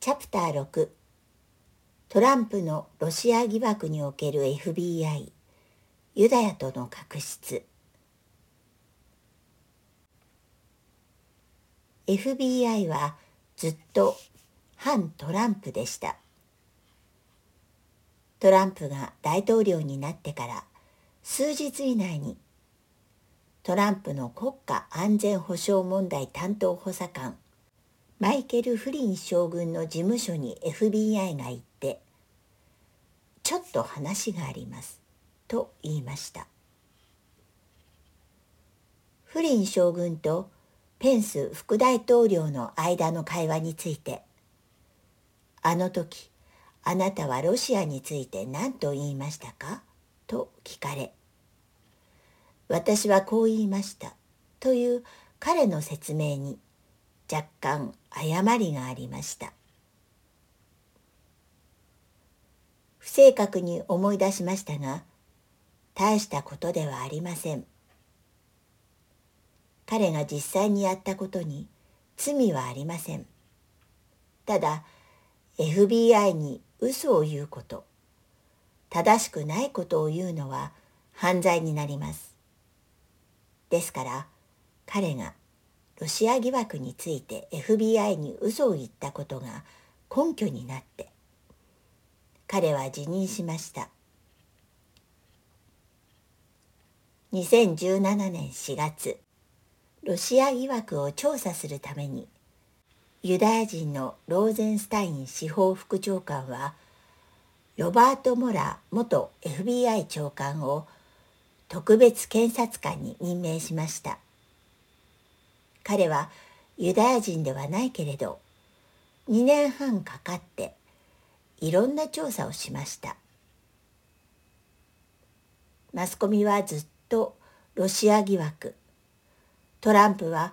チャプター6トランプのロシア疑惑における FBI ユダヤとの確執。FBI はずっと反トランプでした。トランプが大統領になってから数日以内にトランプの国家安全保障問題担当補佐官マイケル・フリン将軍の事務所に FBI が行って「ちょっと話があります」と言いましたフリン将軍とペンス副大統領の間の会話について「あの時あなたはロシアについて何と言いましたか?」と聞かれ「私はこう言いました」という彼の説明に若干誤りがありました。不正確に思い出しましたが大したことではありません。彼が実際にやったことに罪はありません。ただ FBI に嘘を言うこと正しくないことを言うのは犯罪になります。ですから彼がロシア疑惑について FBI に嘘を言ったことが根拠になって彼は辞任しました2017年4月ロシア疑惑を調査するためにユダヤ人のローゼンスタイン司法副長官はロバート・モラ元 FBI 長官を特別検察官に任命しました。彼はユダヤ人ではないけれど2年半かかっていろんな調査をしました。マスコミはずっとロシア疑惑。トランプは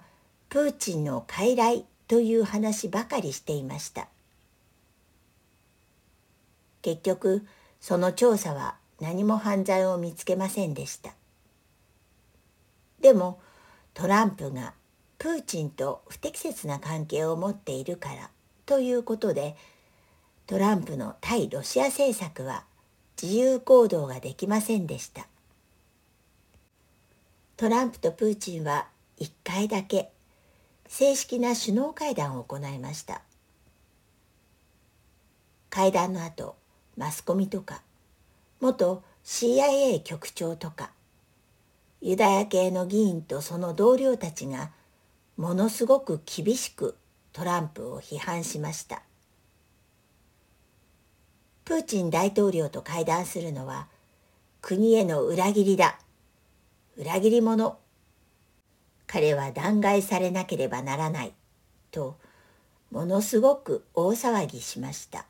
プーチンの傀儡という話ばかりしていました。結局その調査は何も犯罪を見つけませんでした。でもトランプがプーチンと不適切な関係を持っているからということでトランプの対ロシア政策は自由行動ができませんでした。トランプとプーチンは1回だけ正式な首脳会談を行いました。会談の後マスコミとか元 CIA 局長とかユダヤ系の議員とその同僚たちがものすごく厳しくトランプを批判しました。プーチン大統領と会談するのは国への裏切りだ。裏切り者。彼は弾劾されなければならない。とものすごく大騒ぎしました。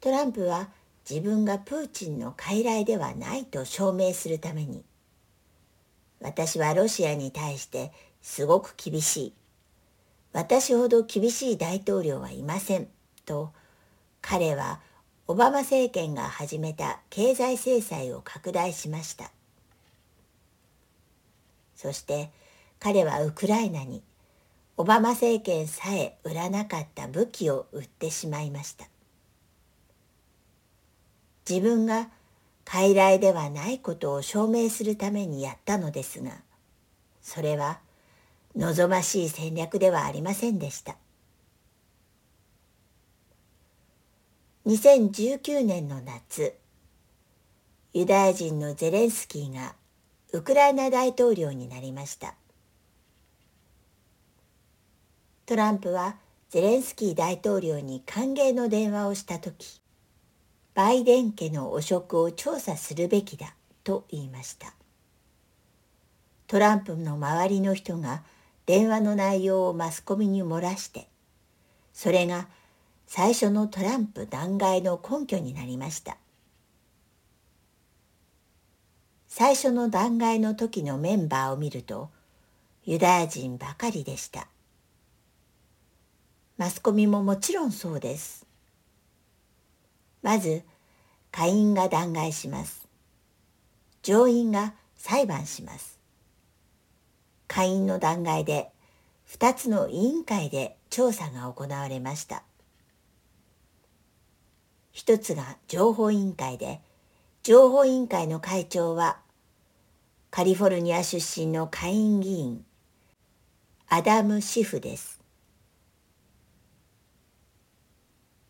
トランプは自分がプーチンの傀儡ではないと証明するために私はロシアに対してすごく厳しい。私ほど厳しい大統領はいません。と、彼はオバマ政権が始めた経済制裁を拡大しました。そして彼はウクライナにオバマ政権さえ売らなかった武器を売ってしまいました。自分が傀儡ではないことを証明するためにやったのですがそれは望ましい戦略ではありませんでした。2019年の夏ユダヤ人のゼレンスキーがウクライナ大統領になりました。トランプはゼレンスキー大統領に歓迎の電話をした時バイデン家の汚職を調査するべきだと言いました。トランプの周りの人が電話の内容をマスコミに漏らしてそれが最初のトランプ弾劾の根拠になりました。最初の弾劾の時のメンバーを見るとユダヤ人ばかりでした。マスコミももちろんそうです。まず下院が弾劾します上院が裁判します下院の弾劾で2つの委員会で調査が行われました。一つが情報委員会で、情報委員会の会長は、カリフォルニア出身の下院議員、アダム・シフです。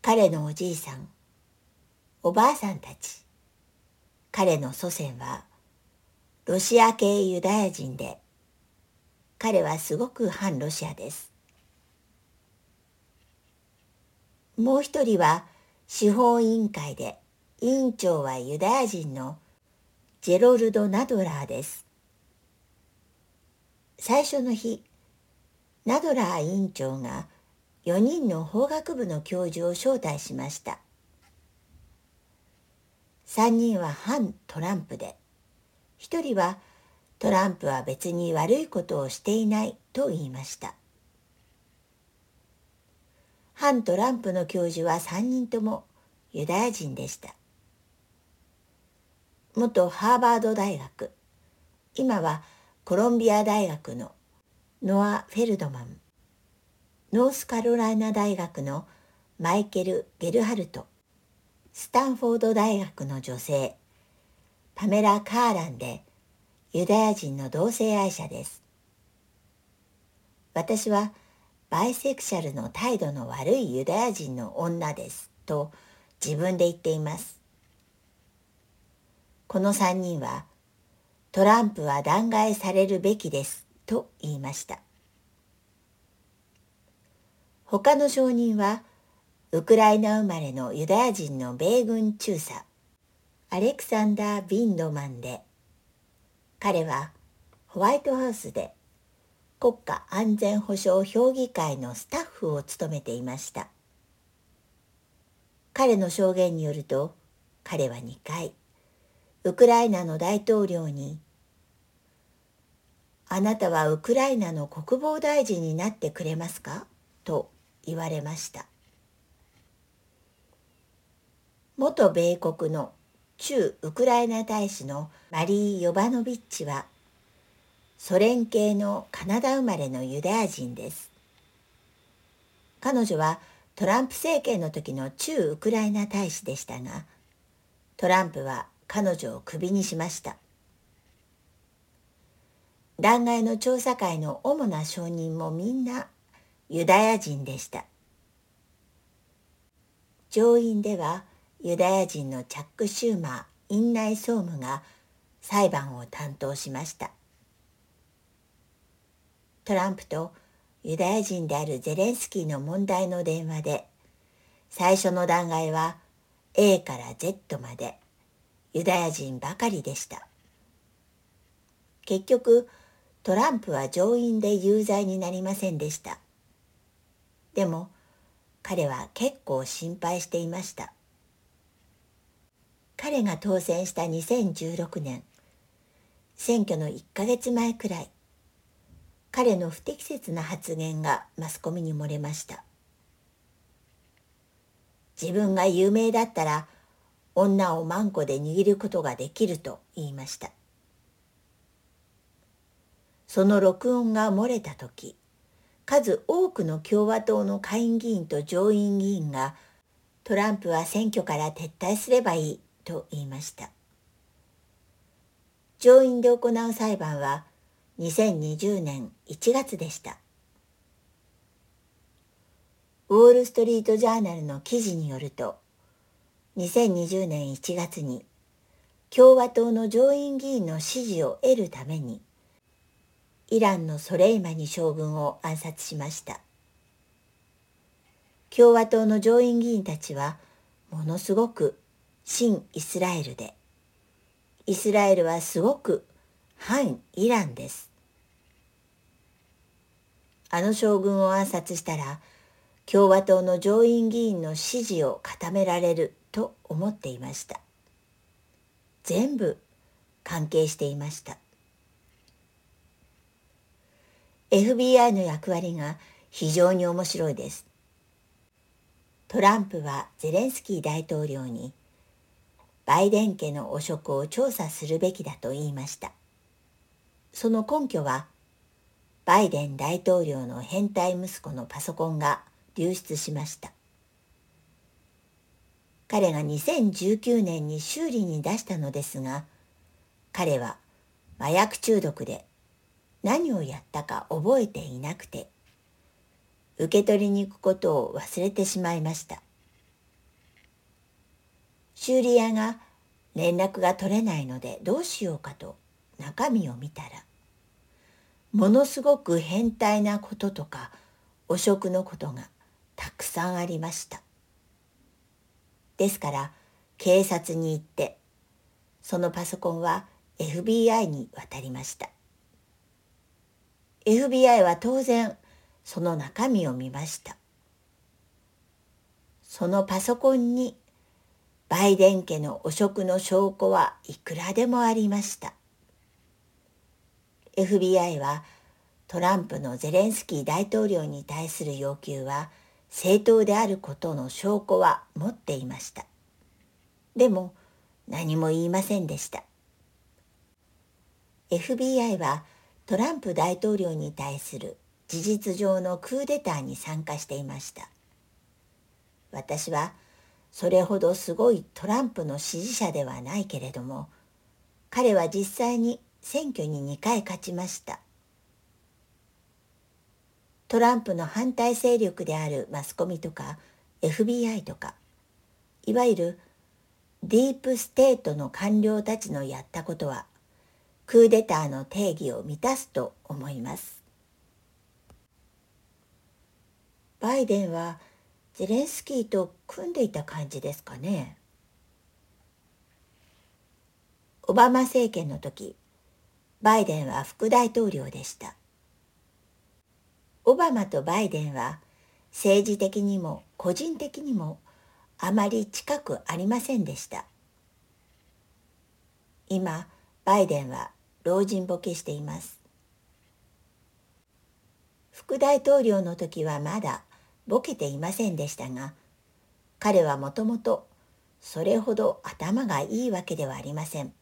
彼のおじいさん、おばあさんたち、彼の祖先は、ロシア系ユダヤ人で、彼はすごく反ロシアです。もう一人は、司法委員会で委員長はユダヤ人のジェロルド・ナドラーです。最初の日、ナドラー委員長が4人の法学部の教授を招待しました。3人は反トランプで、1人はトランプは別に悪いことをしていないと言いました。反トランプの教授は3人ともユダヤ人でした。元ハーバード大学、今はコロンビア大学のノア・フェルドマン、ノースカロライナ大学のマイケル・ゲルハルト、スタンフォード大学の女性、パメラ・カーランでユダヤ人の同性愛者です。私はバイセクシャルの態度の悪いユダヤ人の女ですと自分で言っています。この3人はトランプは弾劾されるべきですと言いました。他の証人はウクライナ生まれのユダヤ人の米軍中佐アレクサンダー・ビンドマンで彼はホワイトハウスで国家安全保障評議会のスタッフを務めていました彼の証言によると彼は2回ウクライナの大統領に「あなたはウクライナの国防大臣になってくれますか?」と言われました元米国の駐ウクライナ大使のマリー・ヨバノビッチはソ連系のカナダ生まれのユダヤ人です。彼女はトランプ政権の時の駐ウクライナ大使でしたが、トランプは彼女をクビにしました。弾劾の調査会の主な証人もみんなユダヤ人でした。上院ではユダヤ人のチャック・シューマー院内総務が裁判を担当しました。トランプとユダヤ人であるゼレンスキーの問題の電話で最初の弾劾は A から Z までユダヤ人ばかりでした。結局トランプは上院で有罪になりませんでした。でも彼は結構心配していました。彼が当選した2016年。選挙の1ヶ月前くらい。彼の不適切な発言がマスコミに漏れました。自分が有名だったら女をマンコで握ることができると言いました。その録音が漏れた時数多くの共和党の下院議員と上院議員がトランプは選挙から撤退すればいい。と言いました上院で行う裁判は2020年1月でした。ウォール・ストリート・ジャーナルの記事によると、2020年1月に共和党の上院議員の支持を得るために、イランのソレイマニ将軍を暗殺しました。共和党の上院議員たちは、ものすごく新イスラエルで、イスラエルはすごく反イランです。あの将軍を暗殺したら共和党の上院議員の支持を固められると思っていました。全部関係していました。FBI の役割が非常に面白いです。トランプはゼレンスキー大統領にバイデン家の汚職を調査するべきだと言いました。その根拠はバイデン大統領の変態息子のパソコンが流出しました。彼が2019年に修理に出したのですが、彼は麻薬中毒で何をやったか覚えていなくて、受け取りに行くことを忘れてしまいました。修理屋が連絡が取れないのでどうしようかと中身を見たら、ものすごく変態なこととか汚職のことがたくさんありました。ですから警察に行ってそのパソコンは FBI に渡りました。FBI は当然その中身を見ました。そのパソコンにバイデン家の汚職の証拠はいくらでもありました。FBI はトランプのゼレンスキー大統領に対する要求は正当であることの証拠は持っていました。でも何も言いませんでした。FBI はトランプ大統領に対する事実上のクーデターに参加していました。私はそれほどすごいトランプの支持者ではないけれども、彼は実際に選挙に2回勝ちました。トランプの反対勢力であるマスコミとか FBI とか、いわゆるディープステートの官僚たちのやったことは、クーデターの定義を満たすと思います。バイデンはゼレンスキーと組んでいた感じですかね。オバマ政権の時、バイデンは副大統領でした。オバマとバイデンは政治的にも個人的にもあまり近くありませんでした。今、バイデンは老人ボケしています。副大統領の時はまだボケていませんでしたが、彼はもともとそれほど頭がいいわけではありません。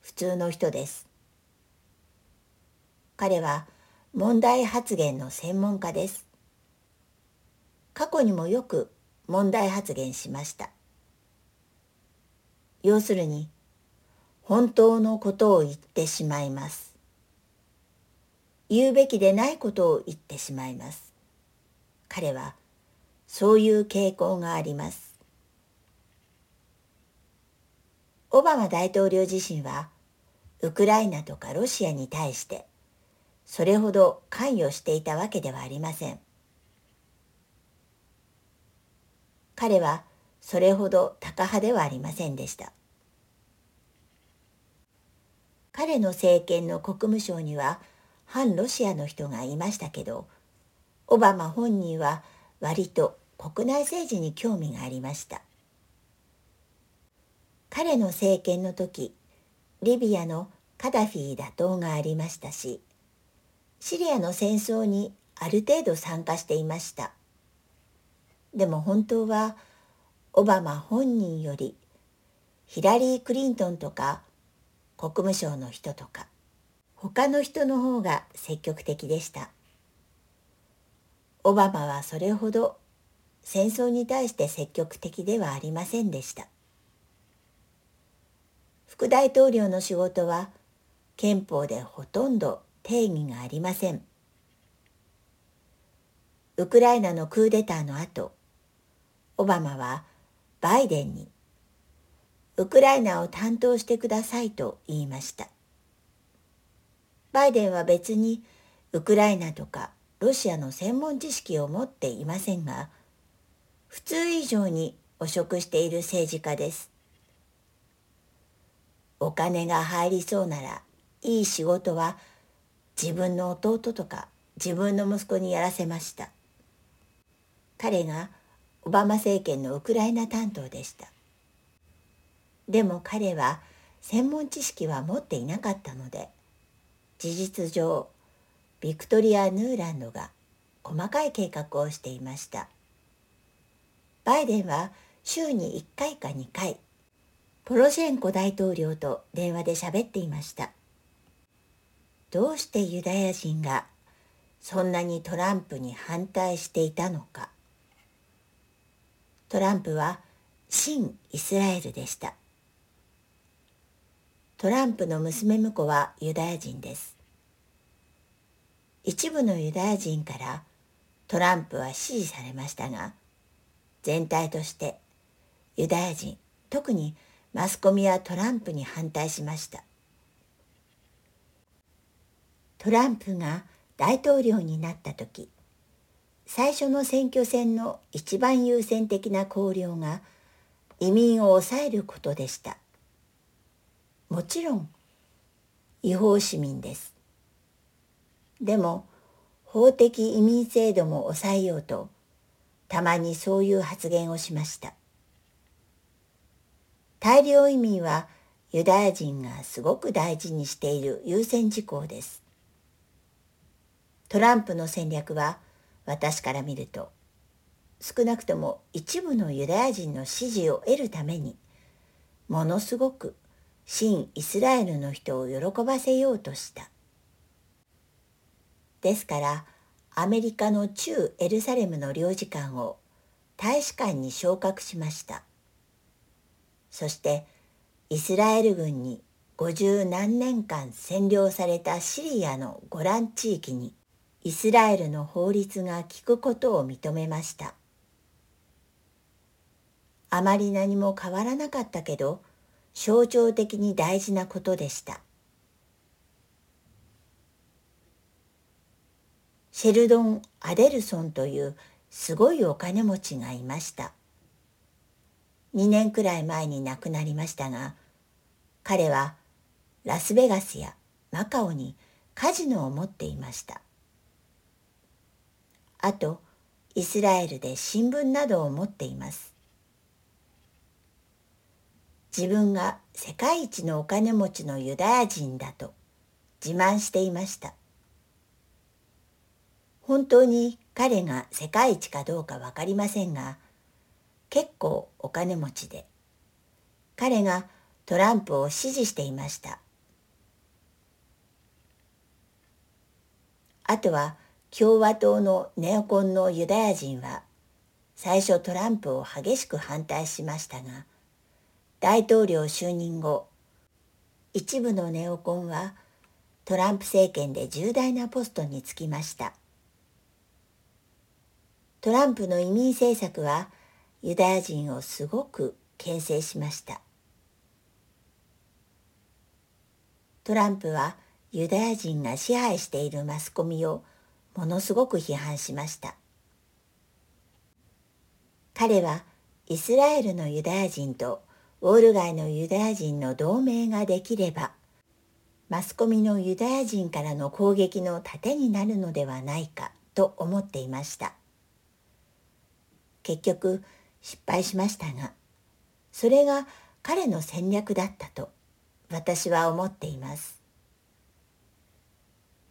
普通の人です。彼は問題発言の専門家です。過去にもよく問題発言しました。要するに、本当のことを言ってしまいます。言うべきでないことを言ってしまいます。彼はそういう傾向があります。オバマ大統領自身はウクライナとかロシアに対してそれほど関与していたわけではありません。彼はそれほどタカ派ではありませんでした。彼の政権の国務省には反ロシアの人がいましたけど、オバマ本人は割と国内政治に興味がありました。彼の政権の時、リビアのカダフィ打倒がありましたし、シリアの戦争にある程度参加していました。でも本当はオバマ本人よりヒラリー・クリントンとか国務省の人とか他の人の方が積極的でした。オバマはそれほど戦争に対して積極的ではありませんでした。副大統領の仕事は憲法でほとんど定義がありません。ウクライナのクーデターの後、オバマはバイデンにウクライナを担当してくださいと言いました。バイデンは別にウクライナとかロシアの専門知識を持っていませんが、普通以上に汚職している政治家です。お金が入りそうならいい仕事は自分の弟とか自分の息子にやらせました。彼がオバマ政権のウクライナ担当でした。でも彼は専門知識は持っていなかったので、事実上、ビクトリア・ヌーランドが細かい計画をしていました。バイデンは週に1回か2回、ポロシェンコ大統領と電話で喋っていました。どうしてユダヤ人がそんなにトランプに反対していたのかトランプは新イスラエルでしたトランプの娘婿はユダヤ人です一部のユダヤ人からトランプは支持されましたが全体としてユダヤ人特にマスコミはトランプに反対しました。トランプが大統領になった時最初の選挙戦の一番優先的な綱領が移民を抑えることでした。もちろん違法市民です。でも法的移民制度も抑えようとたまにそういう発言をしました大量移民はユダヤ人がすごく大事にしている優先事項ですトランプの戦略は私から見ると少なくとも一部のユダヤ人の支持を得るためにものすごく新イスラエルの人を喜ばせようとした。ですからアメリカの駐エルサレムの領事館を大使館に昇格しました。そしてイスラエル軍に五十何年間占領されたシリアのゴラン地域にイスラエルの法律が効くことを認めました。あまり何も変わらなかったけど象徴的に大事なことでした。シェルドン・アデルソンというすごいお金持ちがいました。2年くらい前に亡くなりましたが、彼はラスベガスやマカオにカジノを持っていました。あとイスラエルで新聞などを持っています自分が世界一のお金持ちのユダヤ人だと自慢していました本当に彼が世界一かどうか分かりませんが結構お金持ちで彼がトランプを支持していました。あとは共和党のネオコンのユダヤ人は最初トランプを激しく反対しましたが大統領就任後一部のネオコンはトランプ政権で重大なポストに就きました。トランプの移民政策はユダヤ人をすごく牽制しましたトランプはユダヤ人が支配しているマスコミをものすごく批判しました。彼はイスラエルのユダヤ人とウォール街のユダヤ人の同盟ができれば、マスコミのユダヤ人からの攻撃の盾になるのではないかと思っていました。結局失敗しましたが、それが彼の戦略だったと私は思っています。